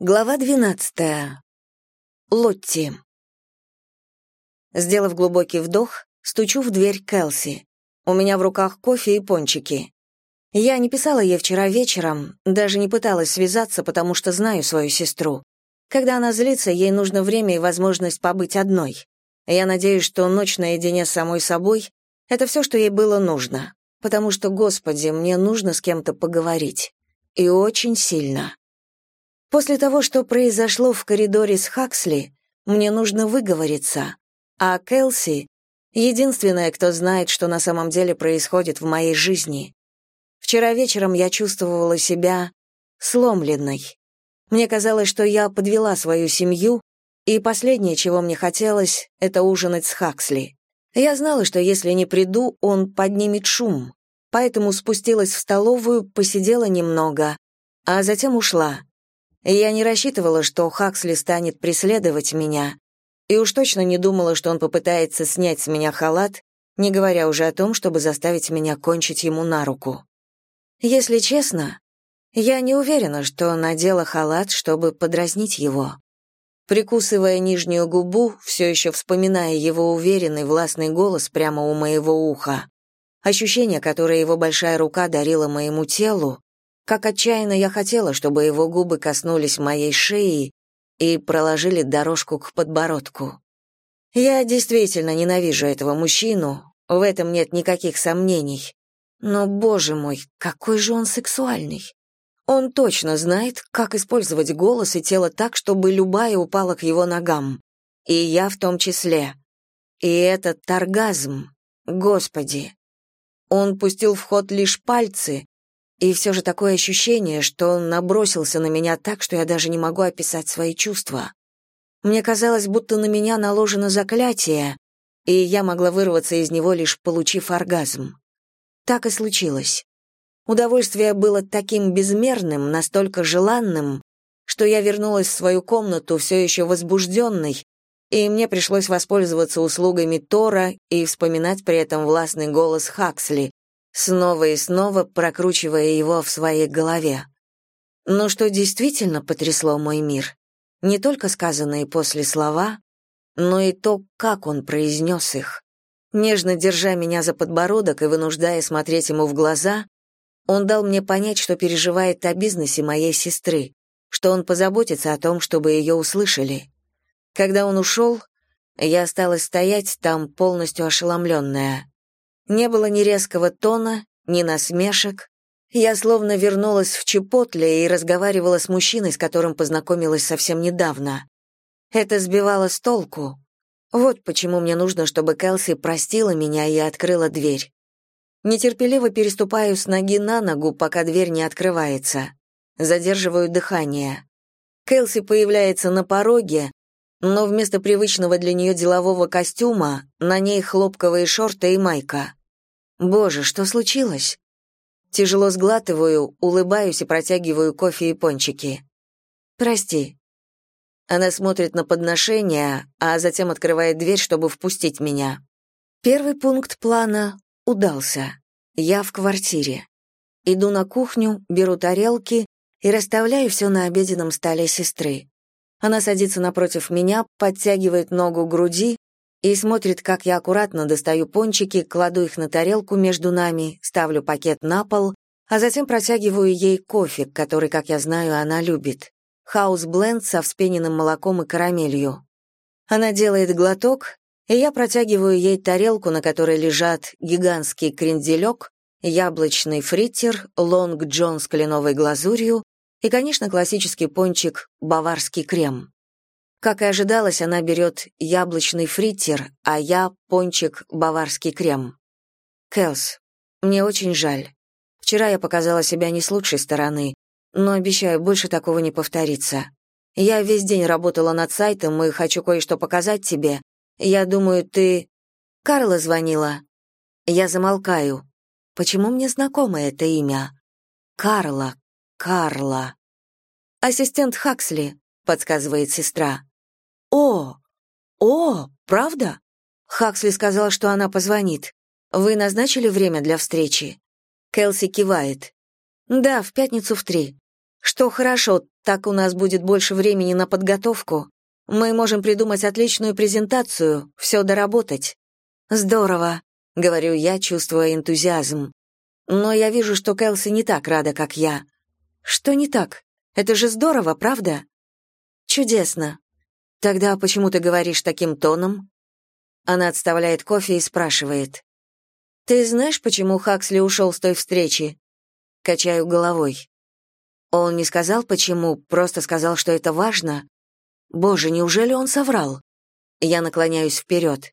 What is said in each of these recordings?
Глава 12. Лотти. Сделав глубокий вдох, стучу в дверь Келси. У меня в руках кофе и пончики. Я не писала ей вчера вечером, даже не пыталась связаться, потому что знаю свою сестру. Когда она злится, ей нужно время и возможность побыть одной. Я надеюсь, что ночь наедине с самой собой — это все, что ей было нужно, потому что, Господи, мне нужно с кем-то поговорить. И очень сильно. После того, что произошло в коридоре с Хаксли, мне нужно выговориться, а Келси — единственная, кто знает, что на самом деле происходит в моей жизни. Вчера вечером я чувствовала себя сломленной. Мне казалось, что я подвела свою семью, и последнее, чего мне хотелось, это ужинать с Хаксли. Я знала, что если не приду, он поднимет шум, поэтому спустилась в столовую, посидела немного, а затем ушла. Я не рассчитывала, что Хаксли станет преследовать меня, и уж точно не думала, что он попытается снять с меня халат, не говоря уже о том, чтобы заставить меня кончить ему на руку. Если честно, я не уверена, что надела халат, чтобы подразнить его. Прикусывая нижнюю губу, все еще вспоминая его уверенный властный голос прямо у моего уха, ощущение, которое его большая рука дарила моему телу, как отчаянно я хотела, чтобы его губы коснулись моей шеи и проложили дорожку к подбородку. Я действительно ненавижу этого мужчину, в этом нет никаких сомнений. Но, боже мой, какой же он сексуальный. Он точно знает, как использовать голос и тело так, чтобы любая упала к его ногам. И я в том числе. И этот оргазм, господи. Он пустил в ход лишь пальцы, и все же такое ощущение, что он набросился на меня так, что я даже не могу описать свои чувства. Мне казалось, будто на меня наложено заклятие, и я могла вырваться из него, лишь получив оргазм. Так и случилось. Удовольствие было таким безмерным, настолько желанным, что я вернулась в свою комнату все еще возбужденной, и мне пришлось воспользоваться услугами Тора и вспоминать при этом властный голос Хаксли, снова и снова прокручивая его в своей голове. Но что действительно потрясло мой мир, не только сказанные после слова, но и то, как он произнес их. Нежно держа меня за подбородок и вынуждая смотреть ему в глаза, он дал мне понять, что переживает о бизнесе моей сестры, что он позаботится о том, чтобы ее услышали. Когда он ушел, я осталась стоять там полностью ошеломленная. Не было ни резкого тона, ни насмешек. Я словно вернулась в Чепотле и разговаривала с мужчиной, с которым познакомилась совсем недавно. Это сбивало с толку. Вот почему мне нужно, чтобы Кэлси простила меня и открыла дверь. Нетерпеливо переступаю с ноги на ногу, пока дверь не открывается. Задерживаю дыхание. Кэлси появляется на пороге, но вместо привычного для нее делового костюма на ней хлопковые шорты и майка. Боже, что случилось? Тяжело сглатываю, улыбаюсь и протягиваю кофе и пончики. Прости. Она смотрит на подношение, а затем открывает дверь, чтобы впустить меня. Первый пункт плана удался. Я в квартире. Иду на кухню, беру тарелки и расставляю все на обеденном столе сестры. Она садится напротив меня, подтягивает ногу к груди и смотрит, как я аккуратно достаю пончики, кладу их на тарелку между нами, ставлю пакет на пол, а затем протягиваю ей кофе, который, как я знаю, она любит. Хаус-бленд со вспененным молоком и карамелью. Она делает глоток, и я протягиваю ей тарелку, на которой лежат гигантский кренделек, яблочный фриттер, лонг джон с кленовой глазурью и, конечно, классический пончик «Баварский крем». Как и ожидалось, она берет яблочный фриттер, а я — пончик «Баварский крем». Кэлс, мне очень жаль. Вчера я показала себя не с лучшей стороны, но обещаю, больше такого не повторится. Я весь день работала над сайтом и хочу кое-что показать тебе. Я думаю, ты... Карла звонила. Я замолкаю. Почему мне знакомо это имя? Карла, Карла. «Ассистент Хаксли», — подсказывает сестра. «О! О, правда?» Хаксли сказал, что она позвонит. «Вы назначили время для встречи?» Келси кивает. «Да, в пятницу в три». Что хорошо, так у нас будет больше времени на подготовку. Мы можем придумать отличную презентацию, все доработать. Здорово, говорю я, чувствуя энтузиазм. Но я вижу, что Кэлси не так рада, как я. Что не так? Это же здорово, правда? Чудесно. Тогда почему ты говоришь таким тоном? Она отставляет кофе и спрашивает. Ты знаешь, почему Хаксли ушел с той встречи? Качаю головой. Он не сказал почему, просто сказал, что это важно. Боже, неужели он соврал? Я наклоняюсь вперед.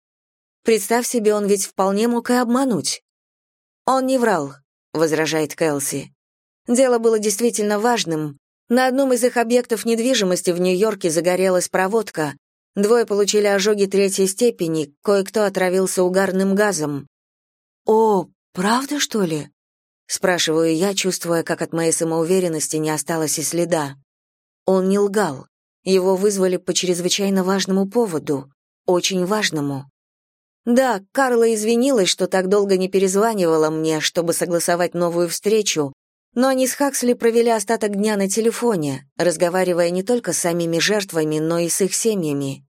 Представь себе, он ведь вполне мог и обмануть. Он не врал, возражает Кэлси. Дело было действительно важным. На одном из их объектов недвижимости в Нью-Йорке загорелась проводка. Двое получили ожоги третьей степени, кое-кто отравился угарным газом. О, правда, что ли? спрашиваю я, чувствуя, как от моей самоуверенности не осталось и следа. Он не лгал. Его вызвали по чрезвычайно важному поводу, очень важному. Да, Карла извинилась, что так долго не перезванивала мне, чтобы согласовать новую встречу, но они с Хаксли провели остаток дня на телефоне, разговаривая не только с самими жертвами, но и с их семьями.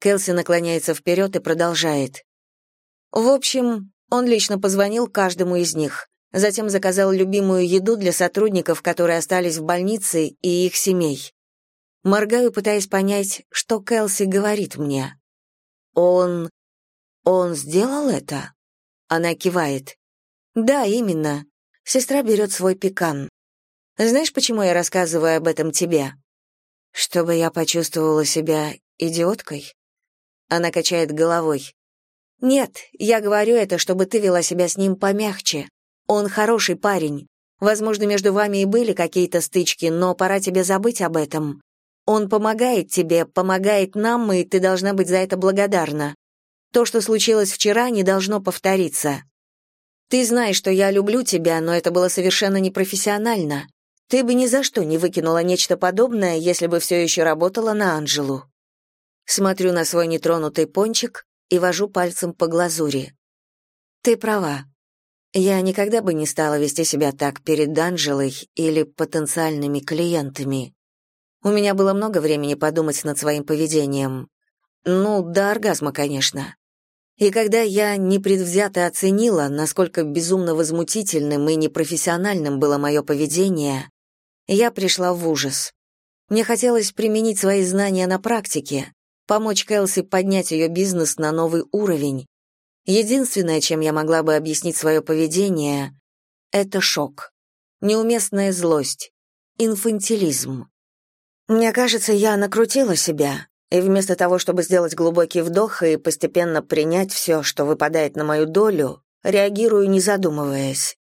Келси наклоняется вперед и продолжает. В общем, он лично позвонил каждому из них. Затем заказал любимую еду для сотрудников, которые остались в больнице, и их семей. Моргаю, пытаясь понять, что Кэлси говорит мне. «Он... он сделал это?» Она кивает. «Да, именно. Сестра берет свой пекан. Знаешь, почему я рассказываю об этом тебе? Чтобы я почувствовала себя идиоткой?» Она качает головой. «Нет, я говорю это, чтобы ты вела себя с ним помягче. Он хороший парень. Возможно, между вами и были какие-то стычки, но пора тебе забыть об этом. Он помогает тебе, помогает нам, и ты должна быть за это благодарна. То, что случилось вчера, не должно повториться. Ты знаешь, что я люблю тебя, но это было совершенно непрофессионально. Ты бы ни за что не выкинула нечто подобное, если бы все еще работала на Анжелу. Смотрю на свой нетронутый пончик и вожу пальцем по глазури. Ты права. Я никогда бы не стала вести себя так перед Анжелой или потенциальными клиентами. У меня было много времени подумать над своим поведением. Ну, до оргазма, конечно. И когда я непредвзято оценила, насколько безумно возмутительным и непрофессиональным было мое поведение, я пришла в ужас. Мне хотелось применить свои знания на практике, помочь Кэлси поднять ее бизнес на новый уровень, Единственное, чем я могла бы объяснить свое поведение, это шок. Неуместная злость. Инфантилизм. Мне кажется, я накрутила себя, и вместо того, чтобы сделать глубокий вдох и постепенно принять все, что выпадает на мою долю, реагирую, не задумываясь.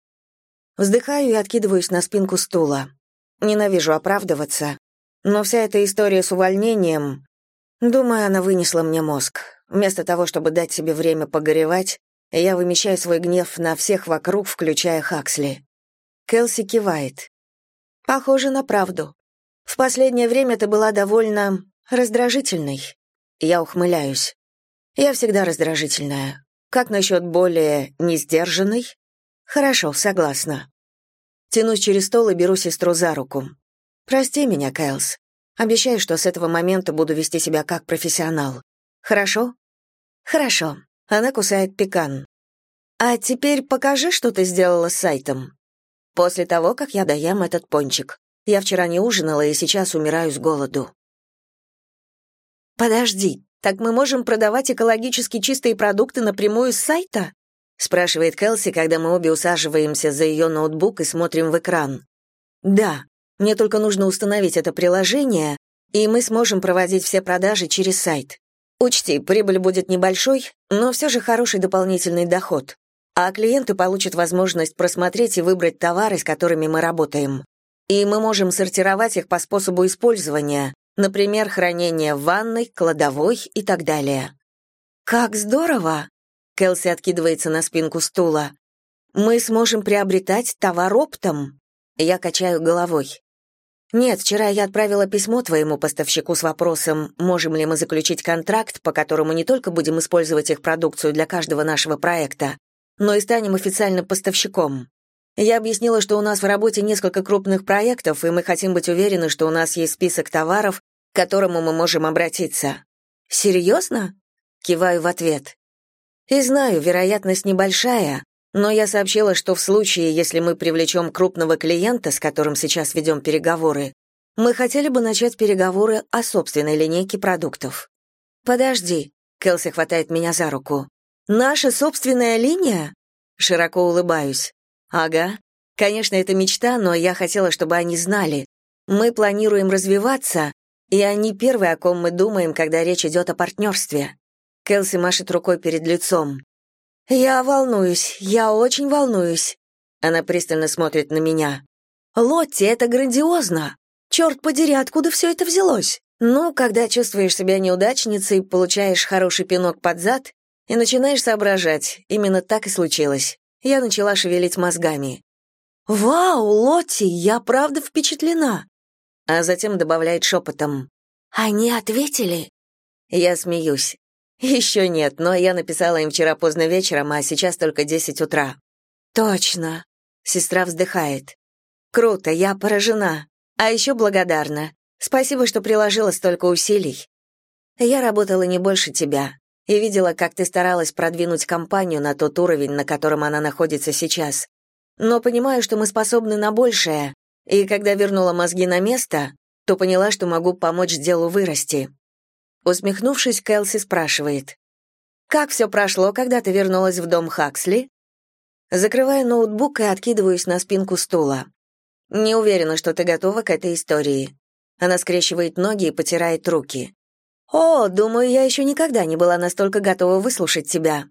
Вздыхаю и откидываюсь на спинку стула. Ненавижу оправдываться, но вся эта история с увольнением, думаю, она вынесла мне мозг. Вместо того, чтобы дать себе время погоревать, я вымещаю свой гнев на всех вокруг, включая Хаксли. Келси кивает. Похоже на правду. В последнее время ты была довольно раздражительной. Я ухмыляюсь. Я всегда раздражительная. Как насчет более несдержанной? Хорошо, согласна. Тянусь через стол и беру сестру за руку. Прости меня, Кэлс. Обещаю, что с этого момента буду вести себя как профессионал. Хорошо? Хорошо. Она кусает пекан. А теперь покажи, что ты сделала с сайтом. После того, как я доем этот пончик. Я вчера не ужинала и сейчас умираю с голоду. Подожди, так мы можем продавать экологически чистые продукты напрямую с сайта? спрашивает Келси, когда мы обе усаживаемся за ее ноутбук и смотрим в экран. Да, мне только нужно установить это приложение, и мы сможем проводить все продажи через сайт. Учти, прибыль будет небольшой, но все же хороший дополнительный доход. А клиенты получат возможность просмотреть и выбрать товары, с которыми мы работаем. И мы можем сортировать их по способу использования, например, хранение в ванной, кладовой и так далее. Как здорово! Келси откидывается на спинку стула. Мы сможем приобретать товар оптом. Я качаю головой. «Нет, вчера я отправила письмо твоему поставщику с вопросом, можем ли мы заключить контракт, по которому не только будем использовать их продукцию для каждого нашего проекта, но и станем официальным поставщиком. Я объяснила, что у нас в работе несколько крупных проектов, и мы хотим быть уверены, что у нас есть список товаров, к которому мы можем обратиться. «Серьезно?» — киваю в ответ. И знаю, вероятность небольшая, но я сообщила, что в случае, если мы привлечем крупного клиента, с которым сейчас ведем переговоры, мы хотели бы начать переговоры о собственной линейке продуктов. «Подожди», — Кэлси хватает меня за руку. «Наша собственная линия?» Широко улыбаюсь. «Ага. Конечно, это мечта, но я хотела, чтобы они знали. Мы планируем развиваться, и они первые, о ком мы думаем, когда речь идет о партнерстве». Кэлси машет рукой перед лицом. «Я волнуюсь, я очень волнуюсь». Она пристально смотрит на меня. «Лотти, это грандиозно! Черт подери, откуда все это взялось?» Ну, когда чувствуешь себя неудачницей, получаешь хороший пинок под зад и начинаешь соображать, именно так и случилось. Я начала шевелить мозгами. «Вау, Лотти, я правда впечатлена!» А затем добавляет шепотом. «Они ответили?» Я смеюсь. Еще нет, но я написала им вчера поздно вечером, а сейчас только десять утра. Точно. Сестра вздыхает. Круто, я поражена. А еще благодарна. Спасибо, что приложила столько усилий. Я работала не больше тебя и видела, как ты старалась продвинуть компанию на тот уровень, на котором она находится сейчас. Но понимаю, что мы способны на большее, и когда вернула мозги на место, то поняла, что могу помочь делу вырасти. Усмехнувшись, Кэлси спрашивает. «Как все прошло, когда ты вернулась в дом Хаксли?» Закрываю ноутбук и откидываюсь на спинку стула. «Не уверена, что ты готова к этой истории». Она скрещивает ноги и потирает руки. «О, думаю, я еще никогда не была настолько готова выслушать тебя».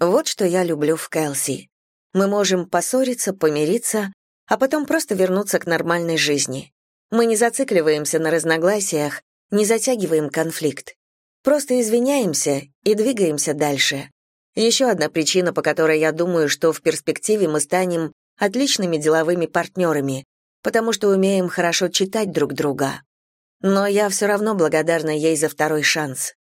Вот что я люблю в Кэлси. Мы можем поссориться, помириться, а потом просто вернуться к нормальной жизни. Мы не зацикливаемся на разногласиях, не затягиваем конфликт. Просто извиняемся и двигаемся дальше. Еще одна причина, по которой я думаю, что в перспективе мы станем отличными деловыми партнерами, потому что умеем хорошо читать друг друга. Но я все равно благодарна ей за второй шанс.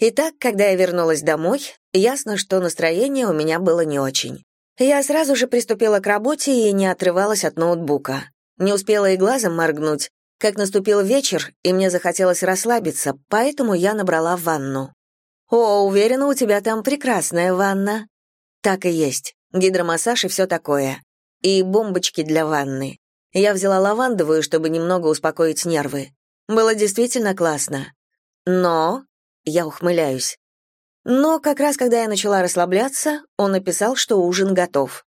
Итак, когда я вернулась домой, ясно, что настроение у меня было не очень. Я сразу же приступила к работе и не отрывалась от ноутбука. Не успела и глазом моргнуть, как наступил вечер, и мне захотелось расслабиться, поэтому я набрала ванну. «О, уверена, у тебя там прекрасная ванна». Так и есть. Гидромассаж и все такое. И бомбочки для ванны. Я взяла лавандовую, чтобы немного успокоить нервы. Было действительно классно. Но... Я ухмыляюсь. Но как раз когда я начала расслабляться, он написал, что ужин готов.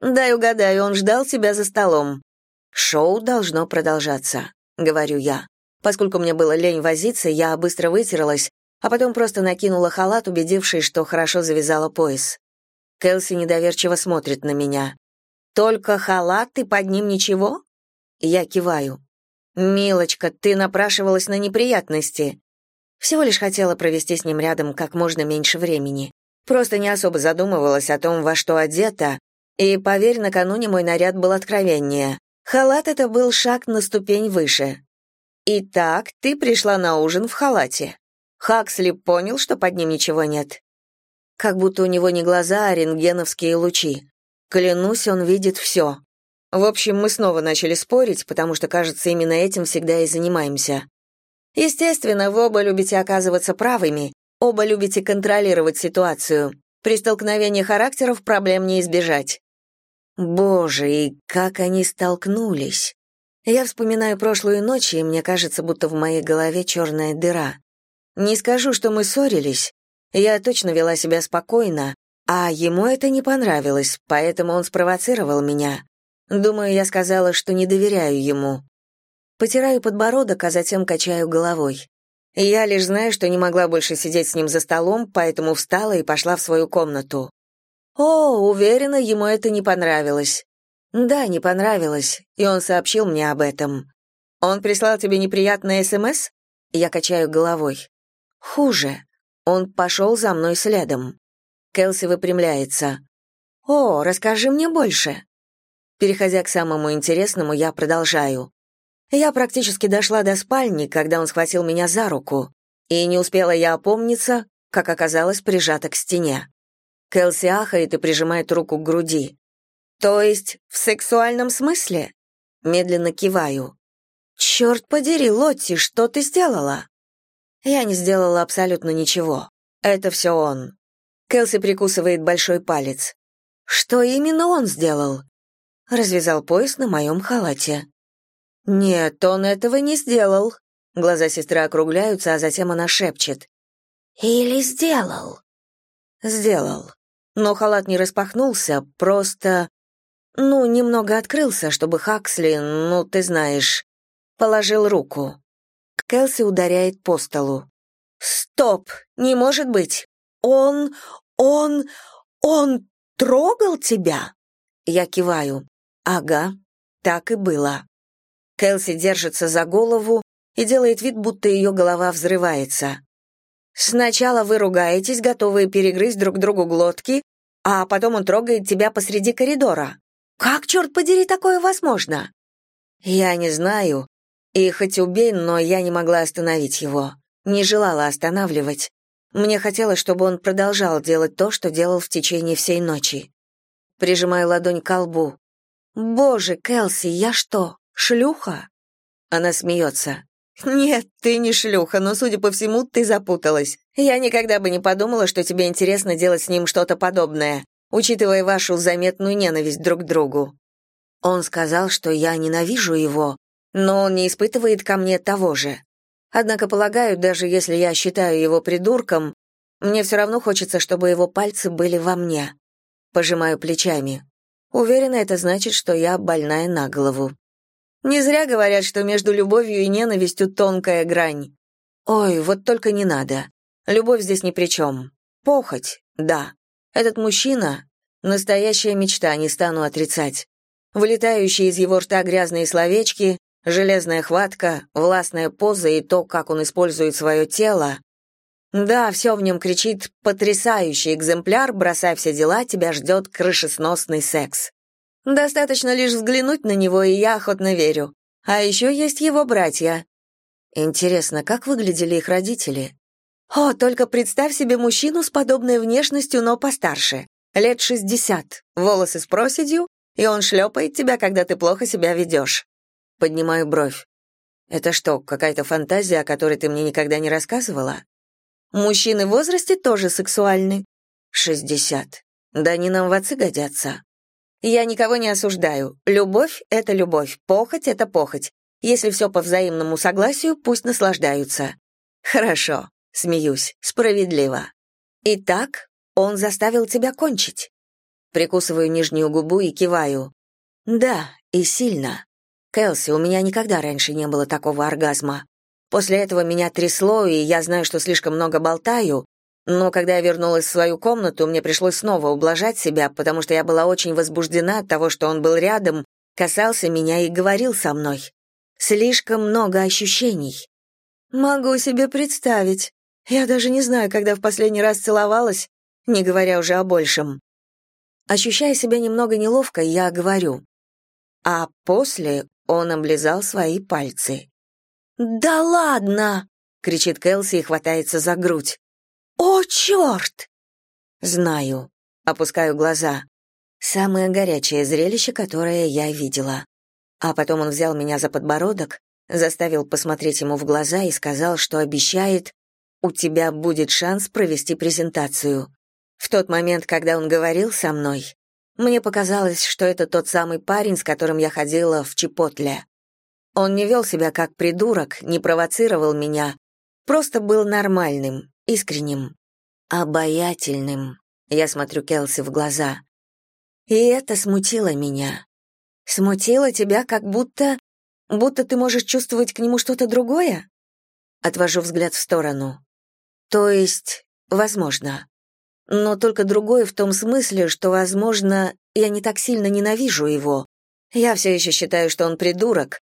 «Дай угадаю, он ждал тебя за столом». Шоу должно продолжаться. — говорю я. Поскольку мне было лень возиться, я быстро вытерлась, а потом просто накинула халат, убедившись, что хорошо завязала пояс. Кэлси недоверчиво смотрит на меня. «Только халат и под ним ничего?» Я киваю. «Милочка, ты напрашивалась на неприятности». Всего лишь хотела провести с ним рядом как можно меньше времени. Просто не особо задумывалась о том, во что одета, и, поверь, накануне мой наряд был откровеннее. Халат это был шаг на ступень выше. «Итак, ты пришла на ужин в халате». Хаксли понял, что под ним ничего нет. Как будто у него не глаза, а рентгеновские лучи. Клянусь, он видит все. В общем, мы снова начали спорить, потому что, кажется, именно этим всегда и занимаемся. Естественно, вы оба любите оказываться правыми, оба любите контролировать ситуацию. При столкновении характеров проблем не избежать. Боже, и как они столкнулись. Я вспоминаю прошлую ночь, и мне кажется, будто в моей голове черная дыра. Не скажу, что мы ссорились. Я точно вела себя спокойно, а ему это не понравилось, поэтому он спровоцировал меня. Думаю, я сказала, что не доверяю ему. Потираю подбородок, а затем качаю головой. Я лишь знаю, что не могла больше сидеть с ним за столом, поэтому встала и пошла в свою комнату. О, уверена, ему это не понравилось. Да, не понравилось, и он сообщил мне об этом. Он прислал тебе неприятное СМС? Я качаю головой. Хуже. Он пошел за мной следом. Келси выпрямляется. О, расскажи мне больше. Переходя к самому интересному, я продолжаю. Я практически дошла до спальни, когда он схватил меня за руку, и не успела я опомниться, как оказалось прижата к стене. Кэлси ахает и прижимает руку к груди. То есть в сексуальном смысле? Медленно киваю. Черт подери, Лотти, что ты сделала? Я не сделала абсолютно ничего. Это все он. Кэлси прикусывает большой палец. Что именно он сделал? Развязал пояс на моем халате. Нет, он этого не сделал. Глаза сестры округляются, а затем она шепчет. Или сделал? Сделал. Но халат не распахнулся, просто... Ну, немного открылся, чтобы Хаксли, ну, ты знаешь, положил руку. Кэлси ударяет по столу. «Стоп! Не может быть! Он... он... он трогал тебя?» Я киваю. «Ага, так и было». Кэлси держится за голову и делает вид, будто ее голова взрывается. Сначала вы ругаетесь, готовые перегрызть друг другу глотки, а потом он трогает тебя посреди коридора. Как, черт подери, такое возможно? Я не знаю. И хоть убей, но я не могла остановить его. Не желала останавливать. Мне хотелось, чтобы он продолжал делать то, что делал в течение всей ночи. Прижимаю ладонь к лбу. «Боже, Келси, я что, шлюха?» Она смеется. «Нет, ты не шлюха, но, судя по всему, ты запуталась. Я никогда бы не подумала, что тебе интересно делать с ним что-то подобное, учитывая вашу заметную ненависть друг к другу». Он сказал, что я ненавижу его, но он не испытывает ко мне того же. Однако, полагаю, даже если я считаю его придурком, мне все равно хочется, чтобы его пальцы были во мне. Пожимаю плечами. Уверена, это значит, что я больная на голову. Не зря говорят, что между любовью и ненавистью тонкая грань. Ой, вот только не надо. Любовь здесь ни при чем. Похоть, да. Этот мужчина — настоящая мечта, не стану отрицать. Вылетающие из его рта грязные словечки, железная хватка, властная поза и то, как он использует свое тело. Да, все в нем кричит «потрясающий экземпляр, бросай все дела, тебя ждет крышесносный секс». Достаточно лишь взглянуть на него, и я охотно верю. А еще есть его братья. Интересно, как выглядели их родители? О, только представь себе мужчину с подобной внешностью, но постарше. Лет шестьдесят, волосы с проседью, и он шлепает тебя, когда ты плохо себя ведешь. Поднимаю бровь. Это что, какая-то фантазия, о которой ты мне никогда не рассказывала? Мужчины в возрасте тоже сексуальны. Шестьдесят. Да они нам в отцы годятся. Я никого не осуждаю. Любовь — это любовь, похоть — это похоть. Если все по взаимному согласию, пусть наслаждаются. Хорошо, смеюсь, справедливо. Итак, он заставил тебя кончить. Прикусываю нижнюю губу и киваю. Да, и сильно. Кэлси, у меня никогда раньше не было такого оргазма. После этого меня трясло, и я знаю, что слишком много болтаю, но когда я вернулась в свою комнату, мне пришлось снова ублажать себя, потому что я была очень возбуждена от того, что он был рядом, касался меня и говорил со мной. Слишком много ощущений. Могу себе представить. Я даже не знаю, когда в последний раз целовалась, не говоря уже о большем. Ощущая себя немного неловко, я говорю. А после он облизал свои пальцы. «Да ладно!» — кричит Кэлси и хватается за грудь. «О, черт!» «Знаю», — опускаю глаза. Самое горячее зрелище, которое я видела. А потом он взял меня за подбородок, заставил посмотреть ему в глаза и сказал, что обещает, «У тебя будет шанс провести презентацию». В тот момент, когда он говорил со мной, мне показалось, что это тот самый парень, с которым я ходила в Чепотле. Он не вел себя как придурок, не провоцировал меня, просто был нормальным, искренним, обаятельным. Я смотрю Келси в глаза. И это смутило меня. Смутило тебя, как будто... будто ты можешь чувствовать к нему что-то другое? Отвожу взгляд в сторону. То есть, возможно. Но только другое в том смысле, что, возможно, я не так сильно ненавижу его. Я все еще считаю, что он придурок,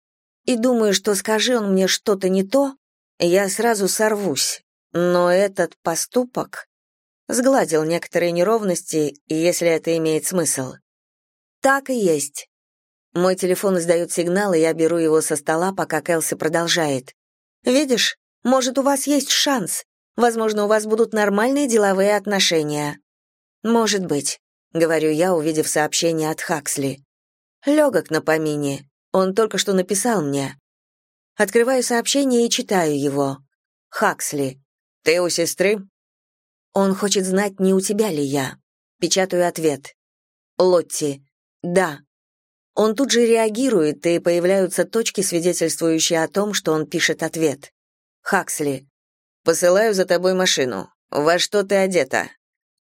и думаю, что скажи он мне что-то не то, я сразу сорвусь, но этот поступок сгладил некоторые неровности, если это имеет смысл. Так и есть. Мой телефон издает сигнал, и я беру его со стола, пока Кэлси продолжает. «Видишь, может, у вас есть шанс. Возможно, у вас будут нормальные деловые отношения». «Может быть. — говорю я, увидев сообщение от Хаксли. Легок на помине. Он только что написал мне. Открываю сообщение и читаю его. Хаксли. «Ты у сестры?» Он хочет знать, не у тебя ли я. Печатаю ответ. Лотти. Да. Он тут же реагирует, и появляются точки, свидетельствующие о том, что он пишет ответ. Хаксли. Посылаю за тобой машину. Во что ты одета?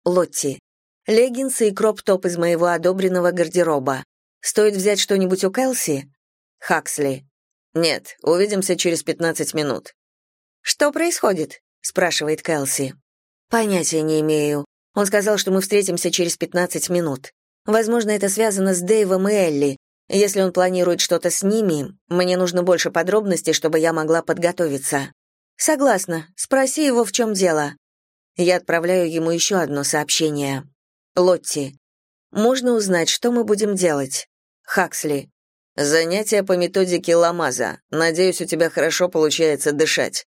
Лотти. Леггинсы и кроп-топ из моего одобренного гардероба. Стоит взять что-нибудь у Кэлси? Хаксли. Нет, увидимся через 15 минут. Что происходит? спрашивает Кэлси. Понятия не имею. Он сказал, что мы встретимся через 15 минут. Возможно, это связано с Дэйвом и Элли. Если он планирует что-то с ними, мне нужно больше подробностей, чтобы я могла подготовиться. Согласна. Спроси его, в чем дело. Я отправляю ему еще одно сообщение. Лотти. Можно узнать, что мы будем делать? Хаксли. Занятия по методике Ламаза. Надеюсь, у тебя хорошо получается дышать.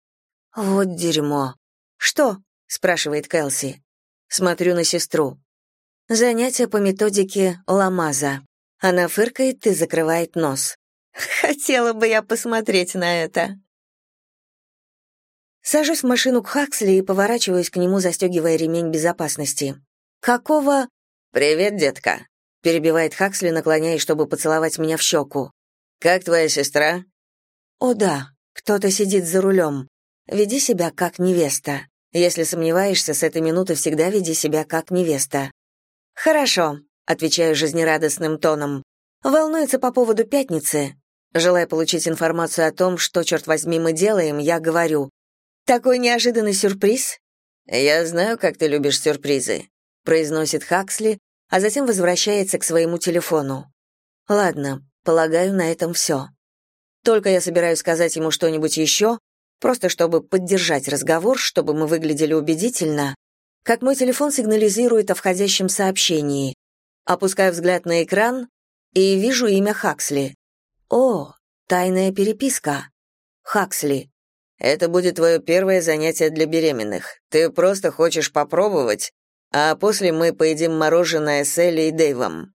Вот дерьмо. Что? спрашивает Кэлси. Смотрю на сестру. Занятия по методике Ламаза. Она фыркает и закрывает нос. Хотела бы я посмотреть на это. Сажусь в машину к Хаксли и поворачиваюсь к нему, застегивая ремень безопасности. «Какого...» «Привет, детка», — перебивает Хаксли, наклоняясь, чтобы поцеловать меня в щеку. «Как твоя сестра?» «О да, кто-то сидит за рулем. Веди себя как невеста. Если сомневаешься, с этой минуты всегда веди себя как невеста. Хорошо, отвечаю жизнерадостным тоном. Волнуется по поводу пятницы. Желая получить информацию о том, что, черт возьми, мы делаем, я говорю. Такой неожиданный сюрприз? Я знаю, как ты любишь сюрпризы, произносит Хаксли, а затем возвращается к своему телефону. Ладно, полагаю, на этом все. Только я собираюсь сказать ему что-нибудь еще, просто чтобы поддержать разговор, чтобы мы выглядели убедительно, как мой телефон сигнализирует о входящем сообщении. Опускаю взгляд на экран и вижу имя Хаксли. О, тайная переписка. Хаксли. Это будет твое первое занятие для беременных. Ты просто хочешь попробовать, а после мы поедим мороженое с Элли и Дэйвом.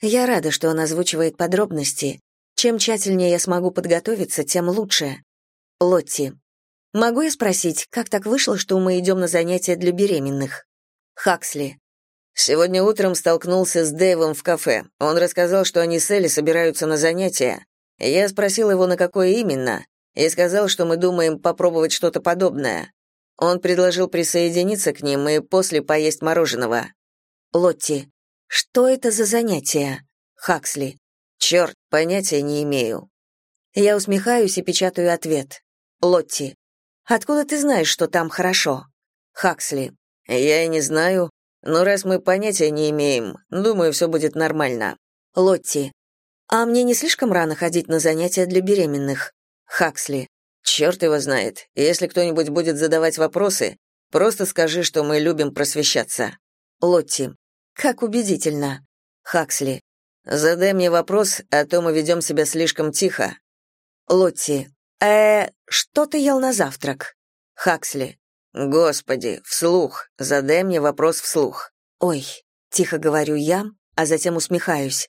Я рада, что он озвучивает подробности. Чем тщательнее я смогу подготовиться, тем лучше. Лотти. Могу я спросить, как так вышло, что мы идем на занятия для беременных? Хаксли. Сегодня утром столкнулся с Дэйвом в кафе. Он рассказал, что они с Элли собираются на занятия. Я спросил его, на какое именно, и сказал, что мы думаем попробовать что-то подобное. Он предложил присоединиться к ним и после поесть мороженого. Лотти. Что это за занятия? Хаксли. Черт, понятия не имею. Я усмехаюсь и печатаю ответ. Лотти. Откуда ты знаешь, что там хорошо? Хаксли. Я и не знаю, но раз мы понятия не имеем, думаю, все будет нормально. Лотти. А мне не слишком рано ходить на занятия для беременных? Хаксли. Черт его знает. Если кто-нибудь будет задавать вопросы, просто скажи, что мы любим просвещаться. Лотти. Как убедительно. Хаксли. Задай мне вопрос, а то мы ведем себя слишком тихо. Лотти. Э, что ты ел на завтрак? Хаксли. Господи, вслух. Задай мне вопрос вслух. Ой, тихо говорю я, а затем усмехаюсь.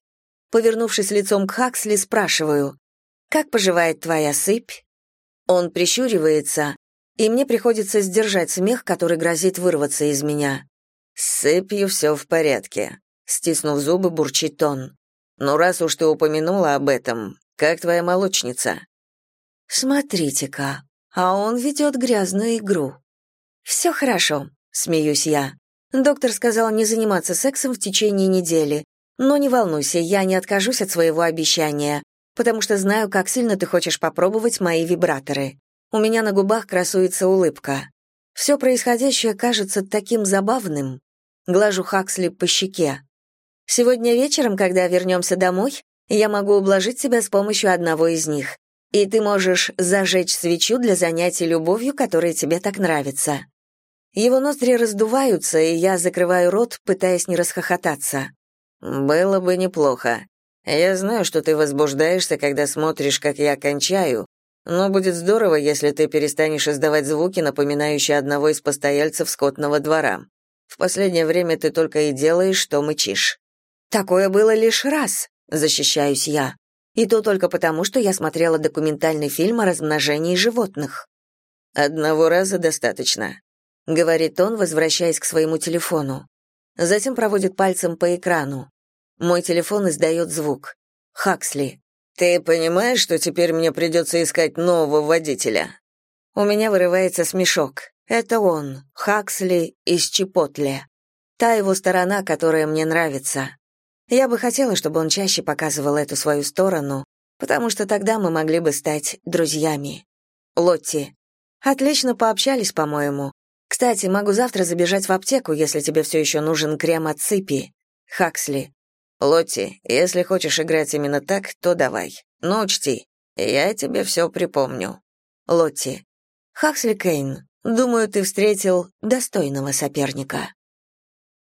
Повернувшись лицом к Хаксли, спрашиваю: "Как поживает твоя сыпь?" Он прищуривается, и мне приходится сдержать смех, который грозит вырваться из меня. «С сыпью все в порядке», — стиснув зубы, бурчит он. «Но раз уж ты упомянула об этом, как твоя молочница?» Смотрите-ка, а он ведет грязную игру. «Все хорошо», — смеюсь я. Доктор сказал не заниматься сексом в течение недели. Но не волнуйся, я не откажусь от своего обещания, потому что знаю, как сильно ты хочешь попробовать мои вибраторы. У меня на губах красуется улыбка. Все происходящее кажется таким забавным. Глажу Хаксли по щеке. Сегодня вечером, когда вернемся домой, я могу ублажить себя с помощью одного из них и ты можешь зажечь свечу для занятий любовью, которая тебе так нравится. Его ноздри раздуваются, и я закрываю рот, пытаясь не расхохотаться. Было бы неплохо. Я знаю, что ты возбуждаешься, когда смотришь, как я кончаю, но будет здорово, если ты перестанешь издавать звуки, напоминающие одного из постояльцев скотного двора. В последнее время ты только и делаешь, что мычишь». «Такое было лишь раз», — защищаюсь я. «И то только потому, что я смотрела документальный фильм о размножении животных». «Одного раза достаточно», — говорит он, возвращаясь к своему телефону. Затем проводит пальцем по экрану. Мой телефон издает звук. Хаксли. «Ты понимаешь, что теперь мне придется искать нового водителя?» У меня вырывается смешок. Это он, Хаксли из Чипотле. Та его сторона, которая мне нравится. Я бы хотела, чтобы он чаще показывал эту свою сторону, потому что тогда мы могли бы стать друзьями. Лотти. Отлично пообщались, по-моему. Кстати, могу завтра забежать в аптеку, если тебе все еще нужен крем от сыпи. Хаксли. Лотти, если хочешь играть именно так, то давай. Но учти, я тебе все припомню. Лотти. Хаксли Кейн, думаю, ты встретил достойного соперника.